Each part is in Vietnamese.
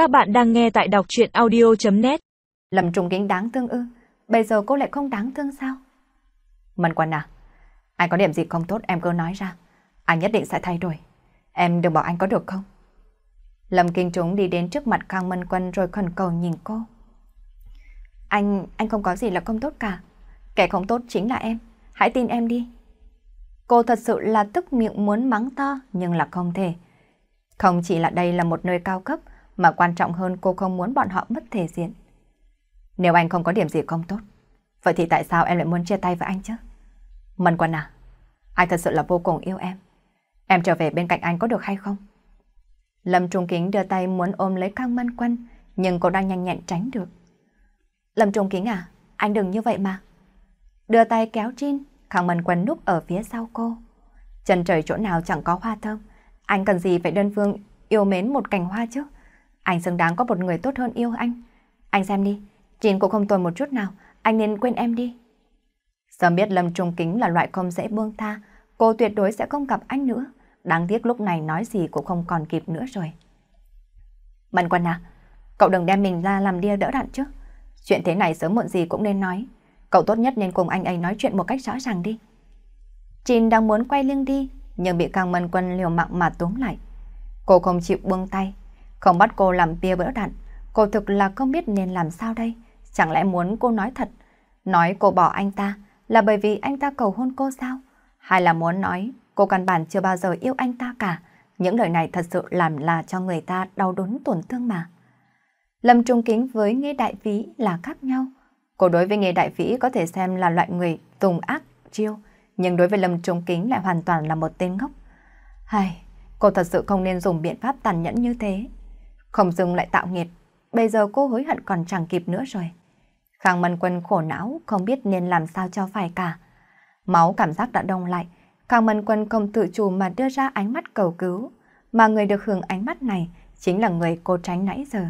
Các bạn đang nghe tại đọc chuyện audio.net Lâm Trung Kính đáng thương ư? Bây giờ cô lại không đáng thương sao? Mân Quân à, anh có điểm gì không tốt em cứ nói ra. Anh nhất định sẽ thay đổi. Em đừng bảo anh có được không? Lâm Kinh Trúng đi đến trước mặt Khang Mân Quân rồi khẩn cầu nhìn cô. Anh, anh không có gì là không tốt cả. Kẻ không tốt chính là em. Hãy tin em đi. Cô thật sự là tức miệng muốn mắng to nhưng là không thể. Không chỉ là đây là một nơi cao cấp mà quan trọng hơn cô không muốn bọn họ mất thể diện. Nếu anh không có điểm gì không tốt, vậy thì tại sao em lại muốn chia tay với anh chứ? Mần Quân à, anh thật sự là vô cùng yêu em. Em trở về bên cạnh anh có được hay không? Lâm Trung Kính đưa tay muốn ôm lấy Khang Mân Quân, nhưng cô đang nhanh nhẹn tránh được. Lâm Trung Kính à, anh đừng như vậy mà. Đưa tay kéo Jin Khang Mân Quân núp ở phía sau cô. Trần trời chỗ nào chẳng có hoa thơm, anh cần gì phải đơn phương yêu mến một cành hoa chứ? Anh xứng đáng có một người tốt hơn yêu anh. Anh xem đi, Trinh cũng không tồi một chút nào, anh nên quên em đi. Sớm biết Lâm Trung Kính là loại không dễ buông tha, cô tuyệt đối sẽ không gặp anh nữa. Đáng tiếc lúc này nói gì cũng không còn kịp nữa rồi. Mân Quân à, cậu đừng đem mình ra làm đia đỡ đạn chứ. Chuyện thế này sớm muộn gì cũng nên nói. Cậu tốt nhất nên cùng anh ấy nói chuyện một cách rõ ràng đi. Trinh đang muốn quay lưng đi, nhưng bị Càng Mân Quân liều mạng mà túm lại. Cô không chịu buông tay, không bắt cô làm bia bỡ đạn. Cô thực là không biết nên làm sao đây. Chẳng lẽ muốn cô nói thật, nói cô bỏ anh ta là bởi vì anh ta cầu hôn cô sao? Hay là muốn nói cô căn bản chưa bao giờ yêu anh ta cả? Những lời này thật sự làm là cho người ta đau đớn tổn thương mà. Lâm Trung Kính với Nghe Đại Vĩ là khác nhau. Cô đối với Nghe Đại Vĩ có thể xem là loại người tùng ác, chiêu, nhưng đối với Lâm Trung Kính lại hoàn toàn là một tên ngốc. Hay, cô thật sự không nên dùng biện pháp tàn nhẫn như thế. Không dừng lại tạo nghiệt, bây giờ cô hối hận còn chẳng kịp nữa rồi. Khang Mân Quân khổ não, không biết nên làm sao cho phải cả. Máu cảm giác đã đông lại, Khang Mân Quân không tự chủ mà đưa ra ánh mắt cầu cứu, mà người được hưởng ánh mắt này chính là người cô tránh nãy giờ.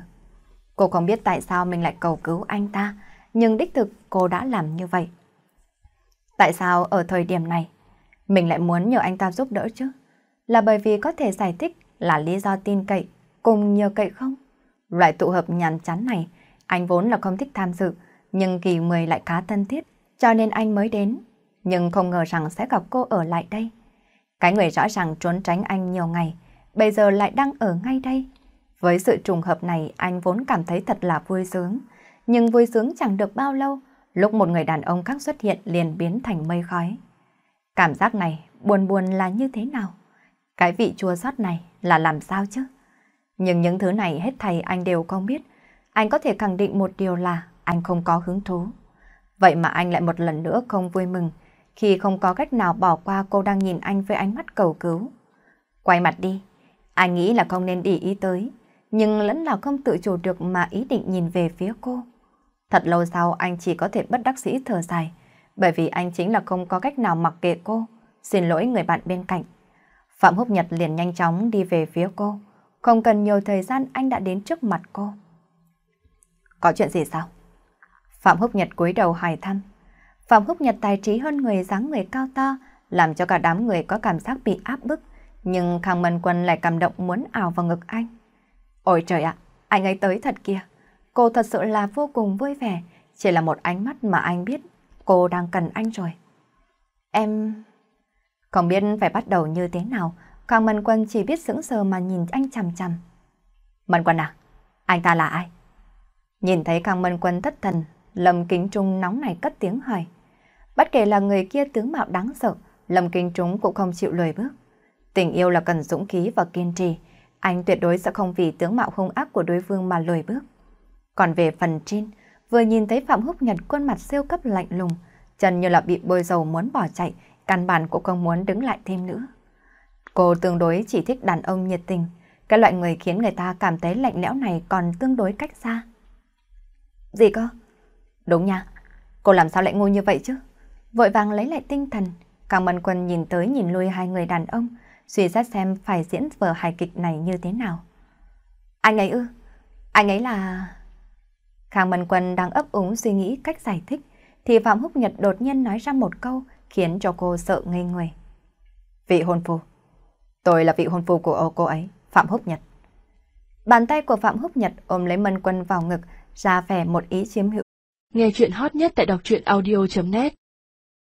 Cô không biết tại sao mình lại cầu cứu anh ta, nhưng đích thực cô đã làm như vậy. Tại sao ở thời điểm này, mình lại muốn nhờ anh ta giúp đỡ chứ? Là bởi vì có thể giải thích là lý do tin cậy, cùng nhờ cậy không? Loại tụ hợp nhàn chán này, anh vốn là không thích tham dự, nhưng kỳ 10 lại khá thân thiết, cho nên anh mới đến. Nhưng không ngờ rằng sẽ gặp cô ở lại đây. Cái người rõ ràng trốn tránh anh nhiều ngày, bây giờ lại đang ở ngay đây. Với sự trùng hợp này, anh vốn cảm thấy thật là vui sướng. Nhưng vui sướng chẳng được bao lâu, lúc một người đàn ông khác xuất hiện liền biến thành mây khói. Cảm giác này, buồn buồn là như thế nào? Cái vị chua xót này là làm sao chứ? Nhưng những thứ này hết thầy anh đều không biết. Anh có thể khẳng định một điều là anh không có hứng thú. Vậy mà anh lại một lần nữa không vui mừng khi không có cách nào bỏ qua cô đang nhìn anh với ánh mắt cầu cứu. Quay mặt đi, anh nghĩ là không nên để ý tới, nhưng lẫn là không tự chủ được mà ý định nhìn về phía cô. Thật lâu sau anh chỉ có thể bất đắc dĩ thở dài, bởi vì anh chính là không có cách nào mặc kệ cô. Xin lỗi người bạn bên cạnh. Phạm Húc Nhật liền nhanh chóng đi về phía cô. Không cần nhiều thời gian anh đã đến trước mặt cô. Có chuyện gì sao? Phạm Húc Nhật cúi đầu hỏi thăm. Phạm Húc Nhật tài trí hơn người dáng người cao to, làm cho cả đám người có cảm giác bị áp bức. Nhưng Khang Mân Quân lại cảm động muốn ảo vào ngực anh. Ôi trời ạ, anh ấy tới thật kìa. Cô thật sự là vô cùng vui vẻ, chỉ là một ánh mắt mà anh biết cô đang cần anh rồi. Em... Không biết phải bắt đầu như thế nào, Khang Mân Quân chỉ biết sững sờ mà nhìn anh chằm chằm. Mân Quân à, anh ta là ai? Nhìn thấy Khang Mân Quân thất thần, Lâm Kính Trung nóng này cất tiếng hỏi. Bất kể là người kia tướng mạo đáng sợ, Lâm Kính Trung cũng không chịu lùi bước. Tình yêu là cần dũng khí và kiên trì, anh tuyệt đối sẽ không vì tướng mạo hung ác của đối phương mà lùi bước. Còn về phần trên, vừa nhìn thấy Phạm Húc Nhật khuôn mặt siêu cấp lạnh lùng, chân như là bị bôi dầu muốn bỏ chạy, căn bản cũng không muốn đứng lại thêm nữa. Cô tương đối chỉ thích đàn ông nhiệt tình, cái loại người khiến người ta cảm thấy lạnh lẽo này còn tương đối cách xa. Gì cơ? Đúng nha, cô làm sao lại ngu như vậy chứ? Vội vàng lấy lại tinh thần, Càng Mân Quân nhìn tới nhìn lui hai người đàn ông, suy xét xem phải diễn vở hài kịch này như thế nào. Anh ấy ư? Anh ấy là... Khang Mân Quân đang ấp úng suy nghĩ cách giải thích, thì Phạm Húc Nhật đột nhiên nói ra một câu khiến cho cô sợ ngây người. Vị hôn phu. Tôi là vị hôn phu của cô ấy, Phạm Húc Nhật. Bàn tay của Phạm Húc Nhật ôm lấy Mân Quân vào ngực, ra vẻ một ý chiếm hữu. Nghe chuyện hot nhất tại đọc truyện audio.net